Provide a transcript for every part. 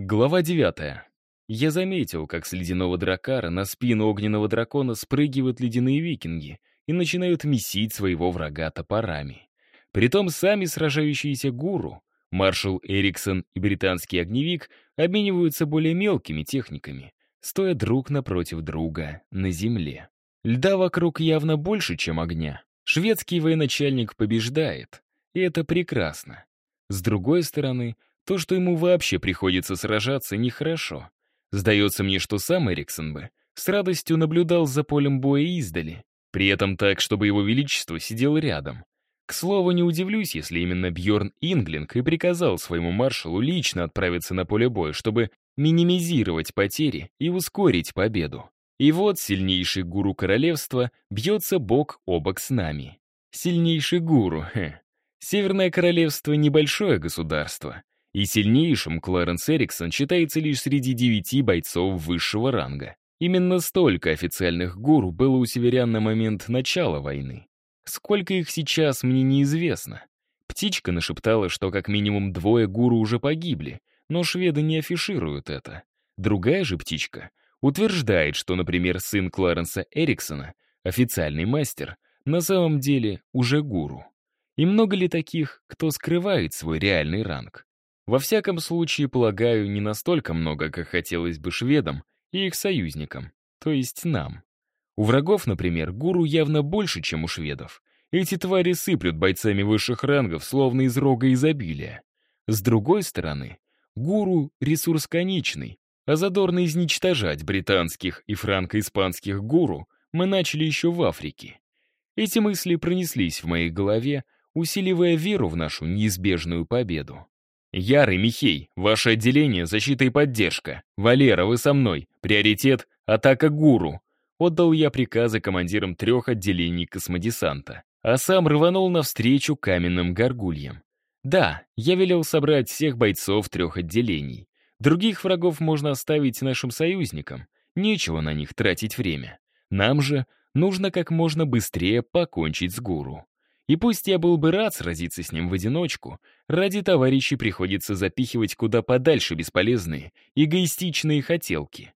Глава девятая. Я заметил, как с ледяного дракара на спину огненного дракона спрыгивают ледяные викинги и начинают месить своего врага топорами. Притом сами сражающиеся гуру, маршал Эриксон и британский огневик, обмениваются более мелкими техниками, стоя друг напротив друга на земле. Льда вокруг явно больше, чем огня. Шведский военачальник побеждает, и это прекрасно. С другой стороны, то, что ему вообще приходится сражаться, нехорошо. Сдается мне, что сам Эриксон бы с радостью наблюдал за полем боя издали, при этом так, чтобы его величество сидел рядом. К слову, не удивлюсь, если именно Бьорн Инглинг и приказал своему маршалу лично отправиться на поле боя, чтобы минимизировать потери и ускорить победу. И вот сильнейший гуру королевства бьется бок о бок с нами. Сильнейший гуру, хе. Северное королевство — небольшое государство, и сильнейшим Кларенс Эриксон считается лишь среди девяти бойцов высшего ранга. Именно столько официальных гуру было у северян на момент начала войны. Сколько их сейчас, мне неизвестно. Птичка нашептала, что как минимум двое гуру уже погибли, но шведы не афишируют это. Другая же птичка утверждает, что, например, сын Кларенса Эриксона, официальный мастер, на самом деле уже гуру. И много ли таких, кто скрывает свой реальный ранг? Во всяком случае, полагаю, не настолько много, как хотелось бы шведам и их союзникам, то есть нам. У врагов, например, гуру явно больше, чем у шведов. Эти твари сыплют бойцами высших рангов, словно из рога изобилия. С другой стороны, гуру — ресурс конечный, а задорно изничтожать британских и франко-испанских гуру мы начали еще в Африке. Эти мысли пронеслись в моей голове, усиливая веру в нашу неизбежную победу. «Ярый, Михей, ваше отделение, защита и поддержка. Валера, вы со мной. Приоритет — атака гуру». Отдал я приказы командирам трех отделений космодесанта, а сам рванул навстречу каменным горгульям. Да, я велел собрать всех бойцов трех отделений. Других врагов можно оставить нашим союзникам. Нечего на них тратить время. Нам же нужно как можно быстрее покончить с гуру. И пусть я был бы рад сразиться с ним в одиночку, ради товарищей приходится запихивать куда подальше бесполезные, эгоистичные хотелки.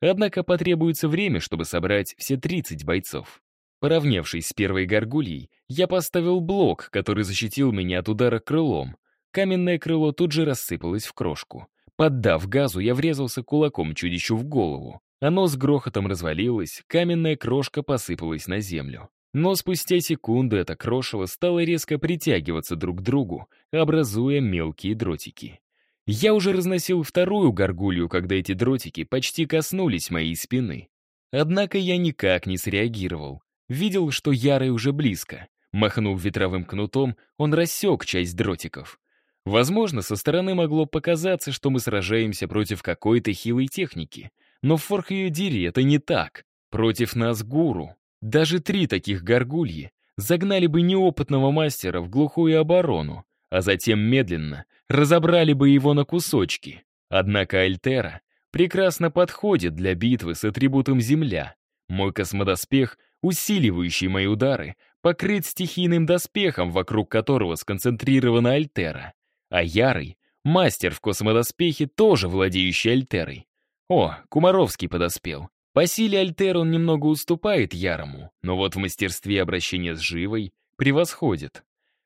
Однако потребуется время, чтобы собрать все 30 бойцов. Поравнявшись с первой горгульей, я поставил блок, который защитил меня от удара крылом. Каменное крыло тут же рассыпалось в крошку. Поддав газу, я врезался кулаком чудищу в голову. Оно с грохотом развалилось, каменная крошка посыпалась на землю. Но спустя секунду это крошево стало резко притягиваться друг к другу, образуя мелкие дротики. Я уже разносил вторую горгулью, когда эти дротики почти коснулись моей спины. Однако я никак не среагировал. Видел, что Ярый уже близко. Махнув ветровым кнутом, он рассек часть дротиков. Возможно, со стороны могло показаться, что мы сражаемся против какой-то хилой техники. Но в Форхиодире это не так. Против нас гуру. Даже три таких горгульи загнали бы неопытного мастера в глухую оборону, а затем медленно разобрали бы его на кусочки. Однако Альтера прекрасно подходит для битвы с атрибутом Земля. Мой космодоспех, усиливающий мои удары, покрыт стихийным доспехом, вокруг которого сконцентрирована Альтера. А Ярый, мастер в космодоспехе, тоже владеющий Альтерой. О, Кумаровский подоспел. По силе Альтер он немного уступает Ярому, но вот в мастерстве обращения с живой превосходит.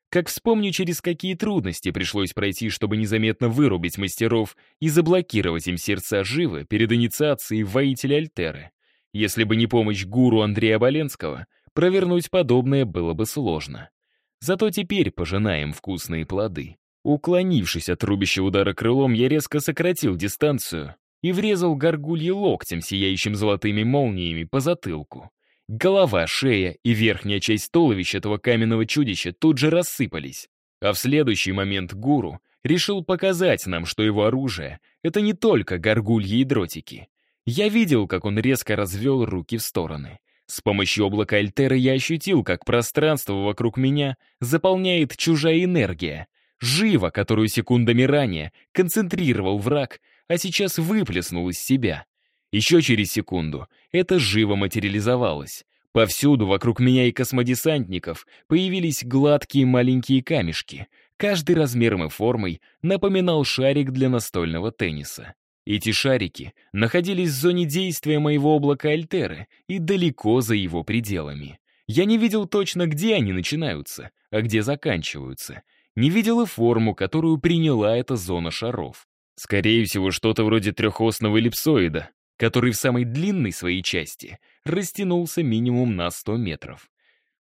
Как вспомню, через какие трудности пришлось пройти, чтобы незаметно вырубить мастеров и заблокировать им сердца живы перед инициацией воителя Альтеры. Если бы не помощь гуру Андрея Боленского, провернуть подобное было бы сложно. Зато теперь пожинаем вкусные плоды. Уклонившись от рубящего удара крылом, я резко сократил дистанцию и врезал горгулье локтем, сияющим золотыми молниями, по затылку. Голова, шея и верхняя часть туловища этого каменного чудища тут же рассыпались. А в следующий момент гуру решил показать нам, что его оружие — это не только горгульи и дротики. Я видел, как он резко развел руки в стороны. С помощью облака Альтера я ощутил, как пространство вокруг меня заполняет чужая энергия. Живо, которую секундами ранее концентрировал враг, а сейчас выплеснул из себя. Еще через секунду это живо материализовалось. Повсюду вокруг меня и космодесантников появились гладкие маленькие камешки. каждый размером и формой напоминал шарик для настольного тенниса. Эти шарики находились в зоне действия моего облака Альтеры и далеко за его пределами. Я не видел точно, где они начинаются, а где заканчиваются. Не видел и форму, которую приняла эта зона шаров. Скорее всего, что-то вроде трехосного эллипсоида, который в самой длинной своей части растянулся минимум на 100 метров.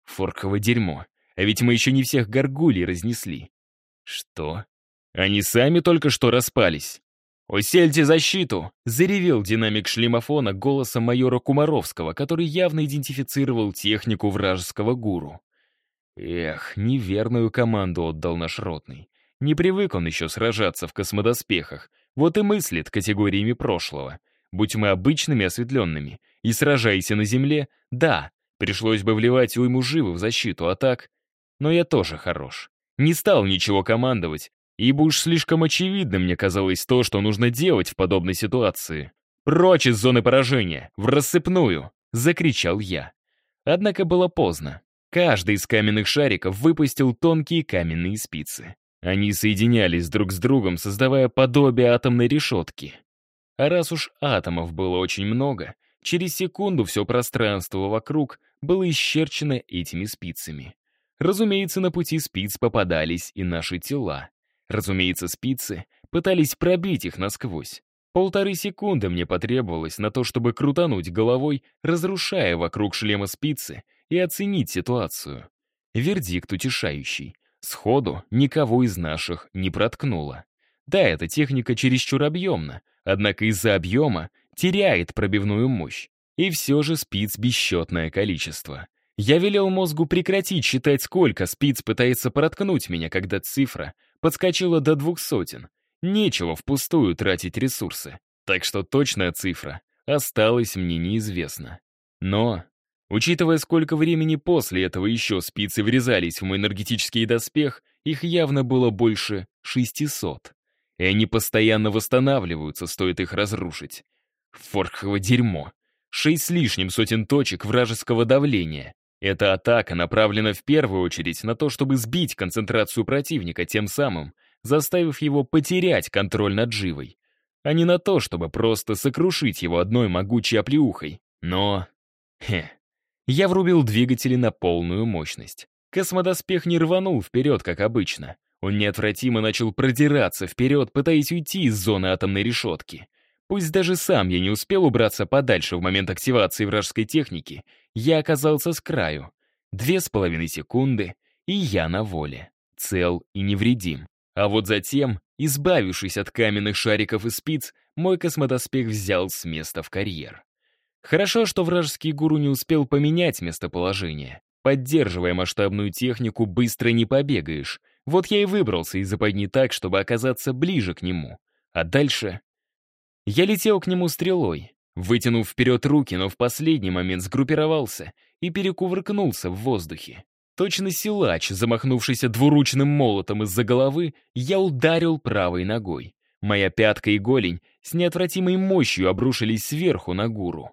Форково дерьмо. А ведь мы еще не всех горгулей разнесли. Что? Они сами только что распались. «Усельте защиту!» — заревел динамик шлемофона голосом майора Кумаровского, который явно идентифицировал технику вражеского гуру. Эх, неверную команду отдал наш ротный. Не привык он еще сражаться в космодоспехах, вот и мыслит категориями прошлого. Будь мы обычными осветленными и сражайся на Земле, да, пришлось бы вливать уйму живы в защиту, а так... Но я тоже хорош. Не стал ничего командовать, ибо уж слишком очевидно мне казалось то, что нужно делать в подобной ситуации. «Прочь из зоны поражения! В рассыпную!» — закричал я. Однако было поздно. Каждый из каменных шариков выпустил тонкие каменные спицы. Они соединялись друг с другом, создавая подобие атомной решетки. А раз уж атомов было очень много, через секунду все пространство вокруг было исчерчено этими спицами. Разумеется, на пути спиц попадались и наши тела. Разумеется, спицы пытались пробить их насквозь. Полторы секунды мне потребовалось на то, чтобы крутануть головой, разрушая вокруг шлема спицы, и оценить ситуацию. Вердикт утешающий. Сходу никого из наших не проткнуло. Да, эта техника чересчур объемна, однако из-за объема теряет пробивную мощь. И все же спиц бесчетное количество. Я велел мозгу прекратить считать, сколько спиц пытается проткнуть меня, когда цифра подскочила до двух сотен. Нечего впустую тратить ресурсы. Так что точная цифра осталась мне неизвестна. Но, учитывая, сколько времени после этого еще спицы врезались в мой энергетический доспех, их явно было больше 600. И они постоянно восстанавливаются, стоит их разрушить. Форхово дерьмо. Шесть с лишним сотен точек вражеского давления. Эта атака направлена в первую очередь на то, чтобы сбить концентрацию противника, тем самым заставив его потерять контроль над живой, а не на то, чтобы просто сокрушить его одной могучей оплеухой. Но... Хе. Я врубил двигатели на полную мощность. Космодоспех не рванул вперед, как обычно. Он неотвратимо начал продираться вперед, пытаясь уйти из зоны атомной решетки. Пусть даже сам я не успел убраться подальше в момент активации вражеской техники, я оказался с краю. Две с половиной секунды, и я на воле. Цел и невредим. А вот затем, избавившись от каменных шариков и спиц, мой космодоспех взял с места в карьер. Хорошо, что вражеский гуру не успел поменять местоположение. Поддерживая масштабную технику, быстро не побегаешь. Вот я и выбрался из западни так, чтобы оказаться ближе к нему. А дальше я летел к нему стрелой, вытянув вперед руки, но в последний момент сгруппировался и перекувыркнулся в воздухе. Точно силач, замахнувшийся двуручным молотом из-за головы, я ударил правой ногой. Моя пятка и голень с неотвратимой мощью обрушились сверху на гуру.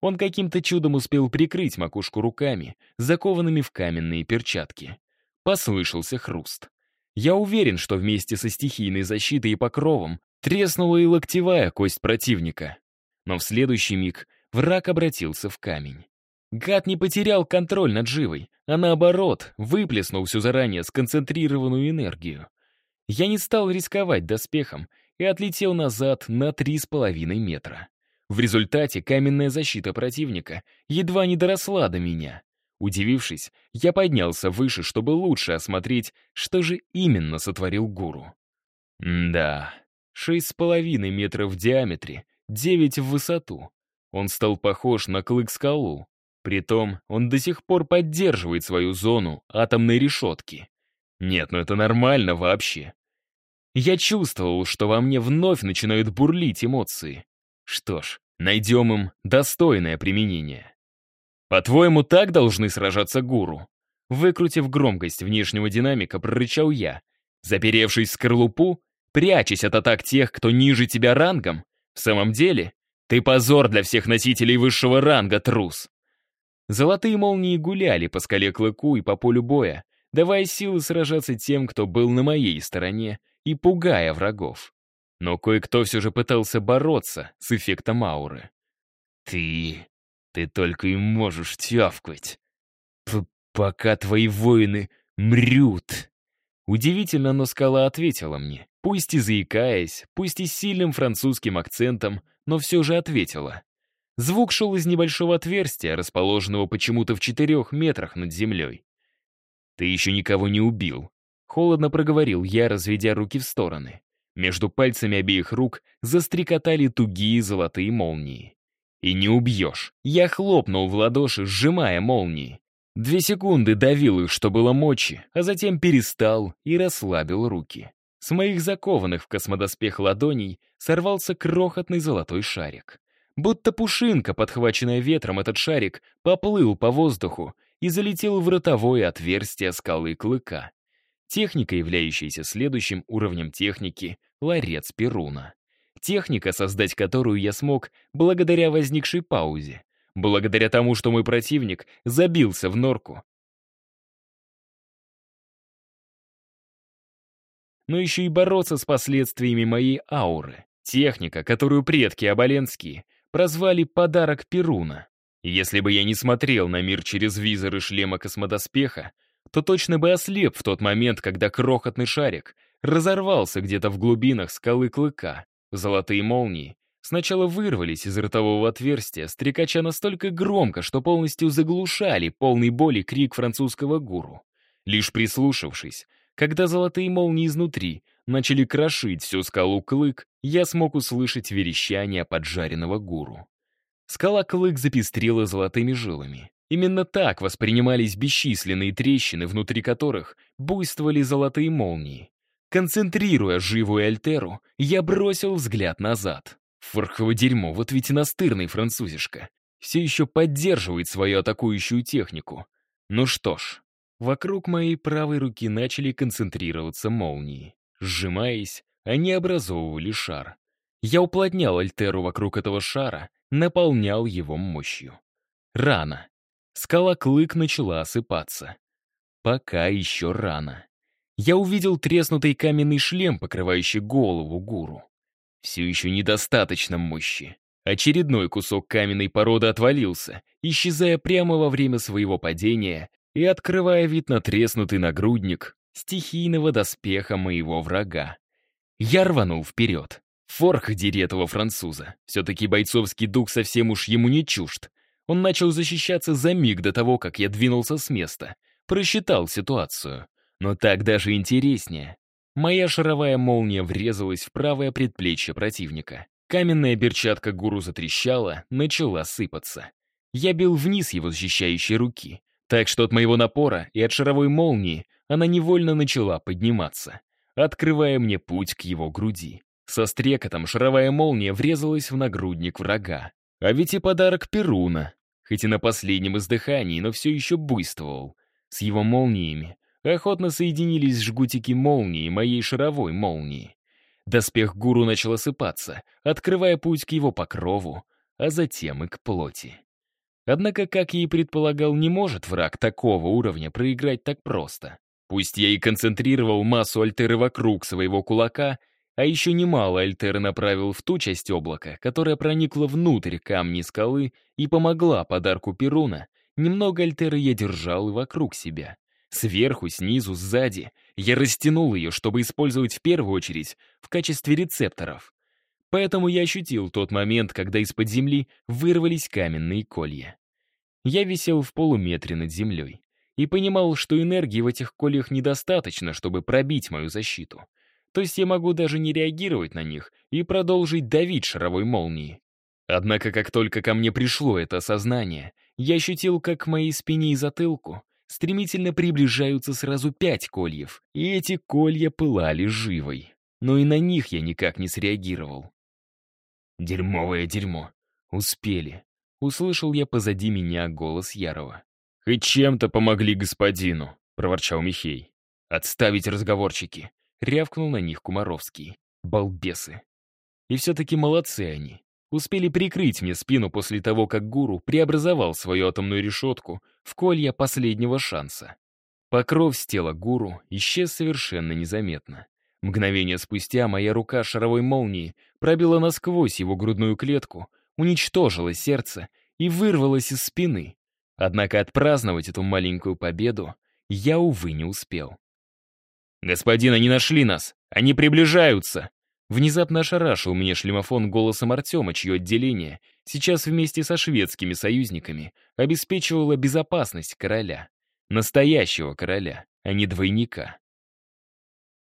Он каким-то чудом успел прикрыть макушку руками, закованными в каменные перчатки. Послышался хруст. Я уверен, что вместе со стихийной защитой и покровом Треснула и локтевая кость противника. Но в следующий миг враг обратился в камень. Гад не потерял контроль над живой, а наоборот, выплеснул всю заранее сконцентрированную энергию. Я не стал рисковать доспехом и отлетел назад на три с половиной метра. В результате каменная защита противника едва не доросла до меня. Удивившись, я поднялся выше, чтобы лучше осмотреть, что же именно сотворил гуру. Да, Шесть с половиной метров в диаметре, девять в высоту. Он стал похож на клык-скалу. Притом он до сих пор поддерживает свою зону атомной решетки. Нет, ну это нормально вообще. Я чувствовал, что во мне вновь начинают бурлить эмоции. Что ж, найдем им достойное применение. По-твоему, так должны сражаться гуру? Выкрутив громкость внешнего динамика, прорычал я. Заперевшись в скорлупу, прячась от атак тех, кто ниже тебя рангом? В самом деле, ты позор для всех носителей высшего ранга, трус. Золотые молнии гуляли по скале клыку и по полю боя, давая силы сражаться тем, кто был на моей стороне, и пугая врагов. Но кое-кто все же пытался бороться с эффектом ауры. «Ты... ты только и можешь тявкать. П пока твои воины мрют». Удивительно, но скала ответила мне. Пусть и заикаясь, пусть и с сильным французским акцентом, но все же ответила. Звук шел из небольшого отверстия, расположенного почему-то в четырех метрах над землей. «Ты еще никого не убил», — холодно проговорил я, разведя руки в стороны. Между пальцами обеих рук застрекотали тугие золотые молнии. «И не убьешь!» Я хлопнул в ладоши, сжимая молнии. Две секунды давил их, что было мочи, а затем перестал и расслабил руки. С моих закованных в космодоспех ладоней сорвался крохотный золотой шарик. Будто пушинка, подхваченная ветром, этот шарик поплыл по воздуху и залетел в ротовое отверстие скалы Клыка. Техника, являющаяся следующим уровнем техники, ларец Перуна. Техника, создать которую я смог благодаря возникшей паузе. Благодаря тому, что мой противник забился в норку. Но еще и бороться с последствиями моей ауры. Техника, которую предки Оболенские прозвали «подарок Перуна». Если бы я не смотрел на мир через визоры шлема космодоспеха, то точно бы ослеп в тот момент, когда крохотный шарик разорвался где-то в глубинах скалы Клыка. Золотые молнии сначала вырвались из ротового отверстия, стрекача настолько громко, что полностью заглушали полный боли крик французского гуру. Лишь прислушавшись, когда золотые молнии изнутри начали крошить всю скалу Клык, я смог услышать верещание поджаренного гуру. Скала Клык запестрила золотыми жилами. Именно так воспринимались бесчисленные трещины, внутри которых буйствовали золотые молнии. Концентрируя живую Альтеру, я бросил взгляд назад. Фархово дерьмо, вот ведь и настырный французишка. Все еще поддерживает свою атакующую технику. Ну что ж, вокруг моей правой руки начали концентрироваться молнии. Сжимаясь, они образовывали шар. Я уплотнял Альтеру вокруг этого шара, наполнял его мощью. Рано. Скала Клык начала осыпаться. Пока еще рано. Я увидел треснутый каменный шлем, покрывающий голову гуру. Все еще недостаточно мощи. Очередной кусок каменной породы отвалился, исчезая прямо во время своего падения и открывая вид на треснутый нагрудник стихийного доспеха моего врага. Я рванул вперед. Форх дери этого француза. Все-таки бойцовский дух совсем уж ему не чужд. Он начал защищаться за миг до того, как я двинулся с места. Просчитал ситуацию. Но так даже интереснее. Моя шаровая молния врезалась в правое предплечье противника. Каменная перчатка гуру затрещала, начала сыпаться. Я бил вниз его защищающей руки, так что от моего напора и от шаровой молнии она невольно начала подниматься, открывая мне путь к его груди. Со стрекотом шаровая молния врезалась в нагрудник врага. А ведь и подарок Перуна, хоть и на последнем издыхании, но все еще буйствовал. С его молниями охотно соединились жгутики молнии моей шаровой молнии. Доспех гуру начал осыпаться, открывая путь к его покрову, а затем и к плоти. Однако, как я и предполагал, не может враг такого уровня проиграть так просто. Пусть я и концентрировал массу альтеры вокруг своего кулака, а еще немало Альтеры направил в ту часть облака, которая проникла внутрь камней скалы и помогла подарку Перуна. Немного Альтеры я держал и вокруг себя. Сверху, снизу, сзади. Я растянул ее, чтобы использовать в первую очередь в качестве рецепторов. Поэтому я ощутил тот момент, когда из-под земли вырвались каменные колья. Я висел в полуметре над землей и понимал, что энергии в этих кольях недостаточно, чтобы пробить мою защиту. То есть я могу даже не реагировать на них и продолжить давить шаровой молнией. Однако, как только ко мне пришло это осознание, я ощутил, как к моей спине и затылку стремительно приближаются сразу пять кольев, и эти колья пылали живой. Но и на них я никак не среагировал. «Дерьмовое дерьмо. Успели», — услышал я позади меня голос Ярова. «Хоть чем-то помогли господину», — проворчал Михей. «Отставить разговорчики. Рявкнул на них Кумаровский. Балбесы. И все-таки молодцы они. Успели прикрыть мне спину после того, как гуру преобразовал свою атомную решетку в колья последнего шанса. Покров с тела гуру исчез совершенно незаметно. Мгновение спустя моя рука шаровой молнии пробила насквозь его грудную клетку, уничтожила сердце и вырвалась из спины. Однако отпраздновать эту маленькую победу я, увы, не успел. «Господин, они нашли нас! Они приближаются!» Внезапно ошарашил мне шлемофон голосом Артема, чье отделение сейчас вместе со шведскими союзниками обеспечивало безопасность короля. Настоящего короля, а не двойника.